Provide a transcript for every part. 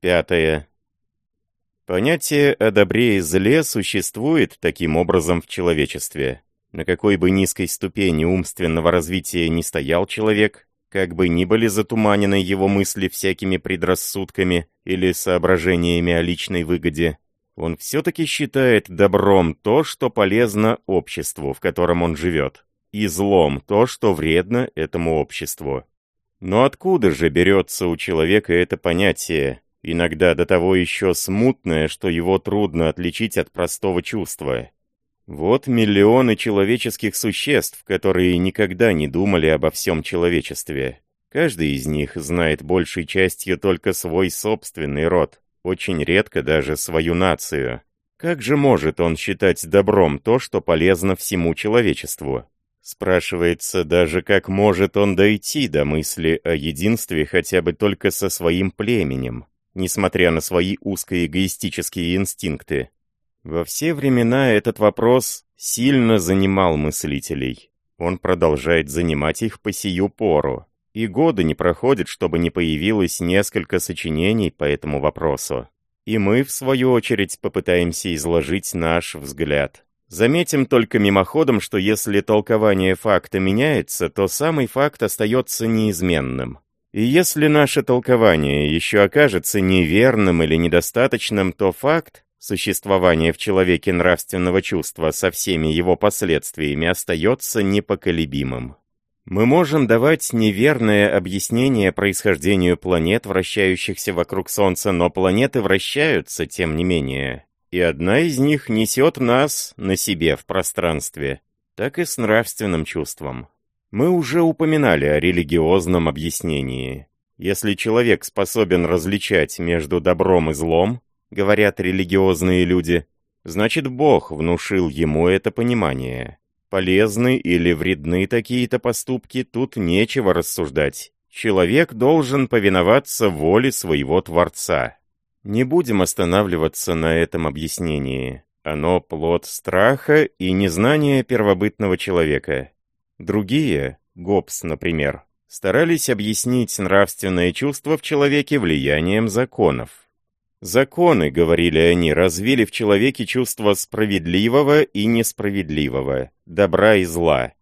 Пятое. Понятие о добре и зле существует таким образом в человечестве. На какой бы низкой ступени умственного развития ни стоял человек, как бы ни были затуманены его мысли всякими предрассудками или соображениями о личной выгоде, он все-таки считает добром то, что полезно обществу, в котором он живет, и злом то, что вредно этому обществу. Но откуда же берется у человека это понятие, иногда до того еще смутное, что его трудно отличить от простого чувства. Вот миллионы человеческих существ, которые никогда не думали обо всем человечестве. Каждый из них знает большей частью только свой собственный род, очень редко даже свою нацию. Как же может он считать добром то, что полезно всему человечеству? Спрашивается даже, как может он дойти до мысли о единстве хотя бы только со своим племенем несмотря на свои узкоэгоистические инстинкты. Во все времена этот вопрос сильно занимал мыслителей. Он продолжает занимать их по сию пору. И годы не проходят, чтобы не появилось несколько сочинений по этому вопросу. И мы, в свою очередь, попытаемся изложить наш взгляд. Заметим только мимоходом, что если толкование факта меняется, то самый факт остается неизменным. И если наше толкование еще окажется неверным или недостаточным, то факт существования в человеке нравственного чувства со всеми его последствиями остается непоколебимым. Мы можем давать неверное объяснение происхождению планет, вращающихся вокруг Солнца, но планеты вращаются, тем не менее. И одна из них несет нас на себе в пространстве, так и с нравственным чувством. Мы уже упоминали о религиозном объяснении. Если человек способен различать между добром и злом, говорят религиозные люди, значит Бог внушил ему это понимание. Полезны или вредны такие-то поступки, тут нечего рассуждать. Человек должен повиноваться воле своего Творца. Не будем останавливаться на этом объяснении. Оно плод страха и незнания первобытного человека. Другие, Гоббс, например, старались объяснить нравственное чувство в человеке влиянием законов. Законы, говорили они, развили в человеке чувство справедливого и несправедливого, добра и зла.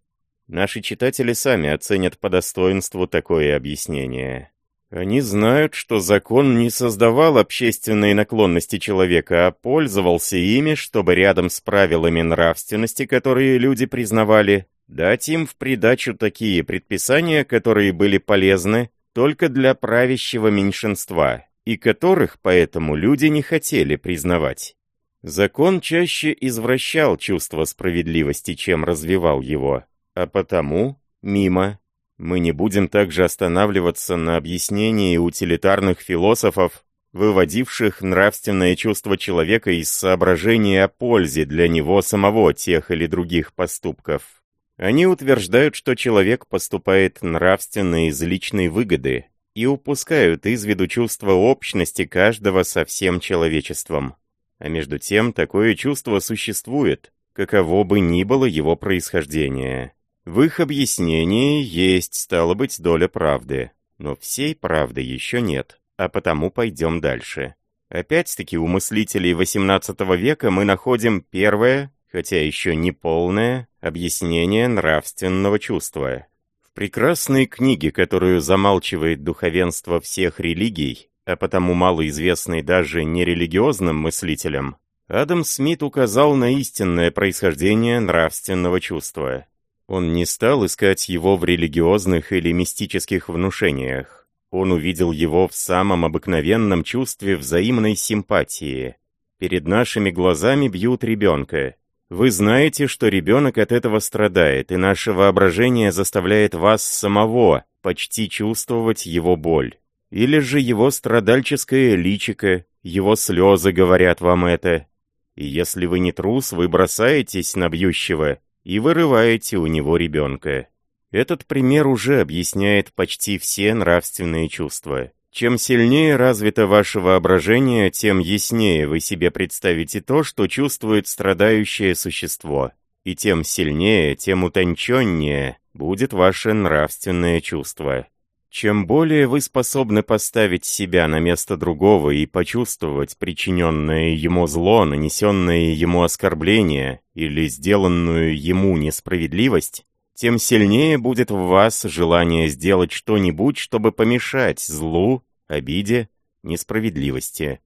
Наши читатели сами оценят по достоинству такое объяснение. Они знают, что закон не создавал общественные наклонности человека, а пользовался ими, чтобы рядом с правилами нравственности, которые люди признавали, Дать им в придачу такие предписания, которые были полезны только для правящего меньшинства, и которых поэтому люди не хотели признавать. Закон чаще извращал чувство справедливости, чем развивал его, а потому мимо. Мы не будем также останавливаться на объяснении утилитарных философов, выводивших нравственное чувство человека из соображения о пользе для него самого тех или других поступков. Они утверждают, что человек поступает нравственно из личной выгоды и упускают из виду чувство общности каждого со всем человечеством. А между тем, такое чувство существует, каково бы ни было его происхождение. В их объяснении есть, стало быть, доля правды. Но всей правды еще нет, а потому пойдем дальше. Опять-таки у мыслителей XVIII века мы находим первое, хотя еще не полное, объяснение нравственного чувства. В прекрасной книге, которую замалчивает духовенство всех религий, а потому малоизвестной даже нерелигиозным мыслителям, Адам Смит указал на истинное происхождение нравственного чувства. Он не стал искать его в религиозных или мистических внушениях. Он увидел его в самом обыкновенном чувстве взаимной симпатии. Перед нашими глазами бьют ребенка, вы знаете, что ребенок от этого страдает, и наше воображение заставляет вас самого почти чувствовать его боль. Или же его страдальческое личико, его слезы говорят вам это. И если вы не трус, вы бросаетесь на бьющего и вырываете у него ребенка. Этот пример уже объясняет почти все нравственные чувства. Чем сильнее развито ваше воображение, тем яснее вы себе представите то, что чувствует страдающее существо. И тем сильнее, тем утонченнее будет ваше нравственное чувство. Чем более вы способны поставить себя на место другого и почувствовать причиненное ему зло, нанесенное ему оскорбление или сделанную ему несправедливость, тем сильнее будет в вас желание сделать что-нибудь, чтобы помешать злу, обиде, несправедливости.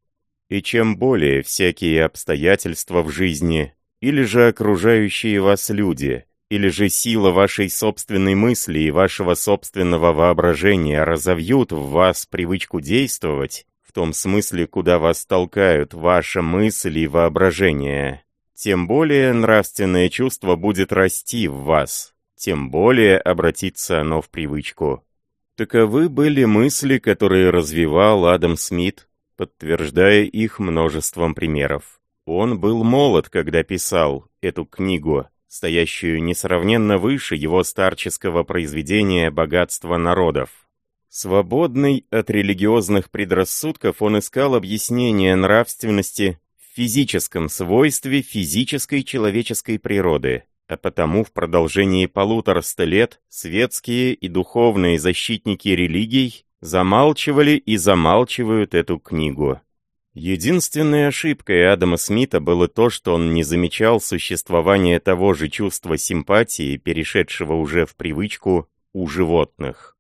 И чем более всякие обстоятельства в жизни, или же окружающие вас люди, или же сила вашей собственной мысли и вашего собственного воображения разовьют в вас привычку действовать, в том смысле, куда вас толкают ваша мысль и воображение, тем более нравственное чувство будет расти в вас, тем более обратится оно в привычку. Таковы были мысли, которые развивал Адам Смит, подтверждая их множеством примеров. Он был молод, когда писал эту книгу, стоящую несравненно выше его старческого произведения «Богатство народов». Свободный от религиозных предрассудков, он искал объяснение нравственности в физическом свойстве физической человеческой природы, а потому в продолжении полутораста лет светские и духовные защитники религий замалчивали и замалчивают эту книгу. Единственной ошибкой Адама Смита было то, что он не замечал существования того же чувства симпатии, перешедшего уже в привычку у животных.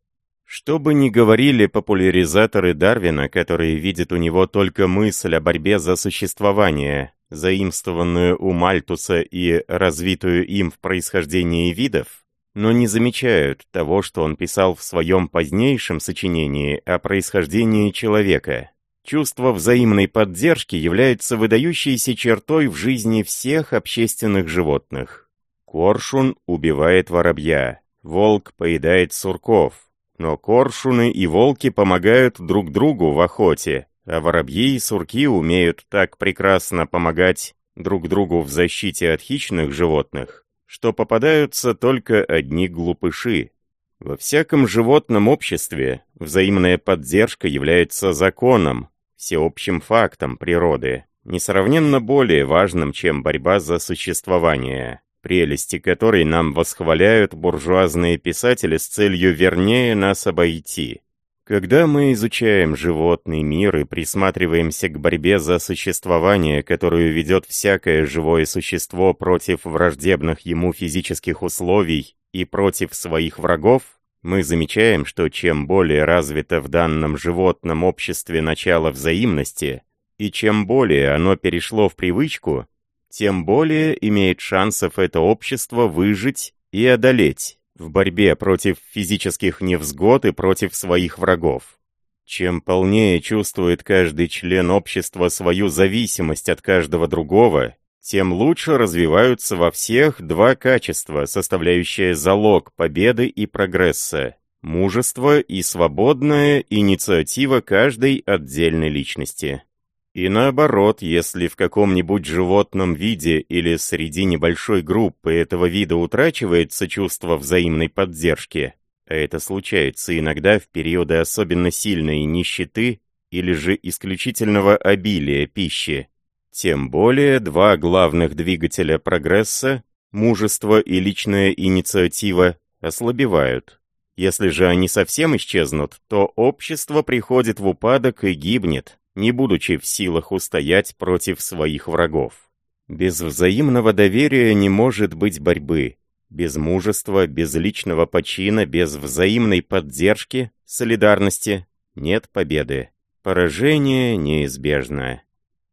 Что бы ни говорили популяризаторы Дарвина, которые видят у него только мысль о борьбе за существование, заимствованную у Мальтуса и развитую им в происхождении видов, но не замечают того, что он писал в своем позднейшем сочинении о происхождении человека. Чувство взаимной поддержки является выдающейся чертой в жизни всех общественных животных. Коршун убивает воробья, волк поедает сурков, но коршуны и волки помогают друг другу в охоте, а воробьи и сурки умеют так прекрасно помогать друг другу в защите от хищных животных, что попадаются только одни глупыши. Во всяком животном обществе взаимная поддержка является законом, всеобщим фактом природы, несравненно более важным, чем борьба за существование, прелести которой нам восхваляют буржуазные писатели с целью вернее нас обойти. Когда мы изучаем животный мир и присматриваемся к борьбе за существование, которую ведет всякое живое существо против враждебных ему физических условий и против своих врагов, мы замечаем, что чем более развито в данном животном обществе начало взаимности, и чем более оно перешло в привычку, тем более имеет шансов это общество выжить и одолеть в борьбе против физических невзгод и против своих врагов. Чем полнее чувствует каждый член общества свою зависимость от каждого другого, тем лучше развиваются во всех два качества, составляющие залог победы и прогресса – мужество и свободная инициатива каждой отдельной личности. И наоборот, если в каком-нибудь животном виде или среди небольшой группы этого вида утрачивается чувство взаимной поддержки, а это случается иногда в периоды особенно сильной нищеты или же исключительного обилия пищи, тем более два главных двигателя прогресса, мужество и личная инициатива, ослабевают. Если же они совсем исчезнут, то общество приходит в упадок и гибнет, не будучи в силах устоять против своих врагов. Без взаимного доверия не может быть борьбы. Без мужества, без личного почина, без взаимной поддержки, солидарности нет победы. Поражение неизбежно.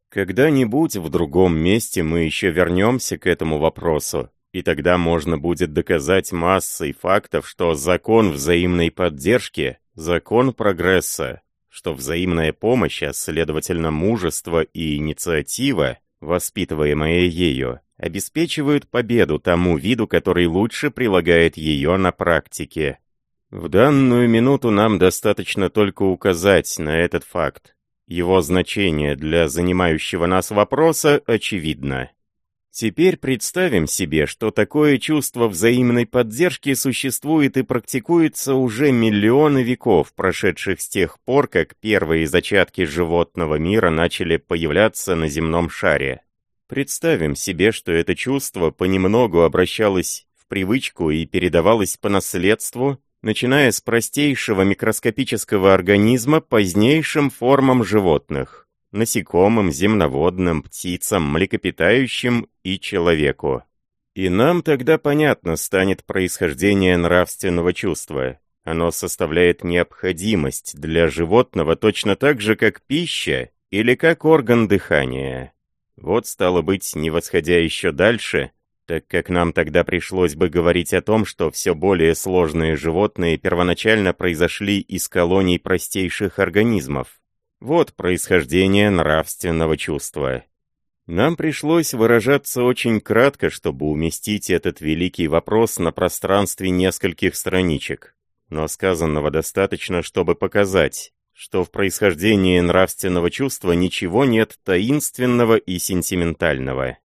Когда-нибудь в другом месте мы еще вернемся к этому вопросу, и тогда можно будет доказать массой фактов, что закон взаимной поддержки – закон прогресса, что взаимная помощь, а следовательно мужество и инициатива, воспитываемые ею, обеспечивают победу тому виду, который лучше прилагает ее на практике. В данную минуту нам достаточно только указать на этот факт. Его значение для занимающего нас вопроса очевидно. Теперь представим себе, что такое чувство взаимной поддержки существует и практикуется уже миллионы веков, прошедших с тех пор, как первые зачатки животного мира начали появляться на земном шаре. Представим себе, что это чувство понемногу обращалось в привычку и передавалось по наследству начиная с простейшего микроскопического организма позднейшим формам животных, насекомым, земноводным, птицам, млекопитающим и человеку. И нам тогда понятно станет происхождение нравственного чувства. Оно составляет необходимость для животного точно так же, как пища или как орган дыхания. Вот стало быть, не восходя еще дальше, так как нам тогда пришлось бы говорить о том, что все более сложные животные первоначально произошли из колоний простейших организмов. Вот происхождение нравственного чувства. Нам пришлось выражаться очень кратко, чтобы уместить этот великий вопрос на пространстве нескольких страничек. Но сказанного достаточно, чтобы показать, что в происхождении нравственного чувства ничего нет таинственного и сентиментального.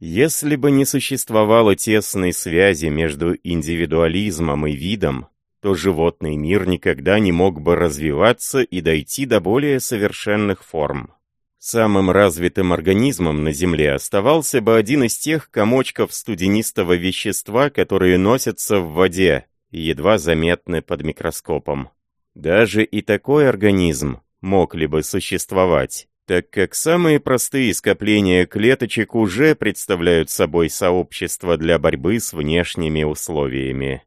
Если бы не существовало тесной связи между индивидуализмом и видом, то животный мир никогда не мог бы развиваться и дойти до более совершенных форм. Самым развитым организмом на Земле оставался бы один из тех комочков студенистого вещества, которые носятся в воде и едва заметны под микроскопом. Даже и такой организм мог ли бы существовать, так как самые простые скопления клеточек уже представляют собой сообщество для борьбы с внешними условиями.